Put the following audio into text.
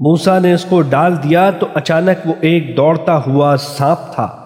موسا نے اس کو ڈال دیا تو اچانک وہ ایک دوڑتا ہوا سانپ تھا۔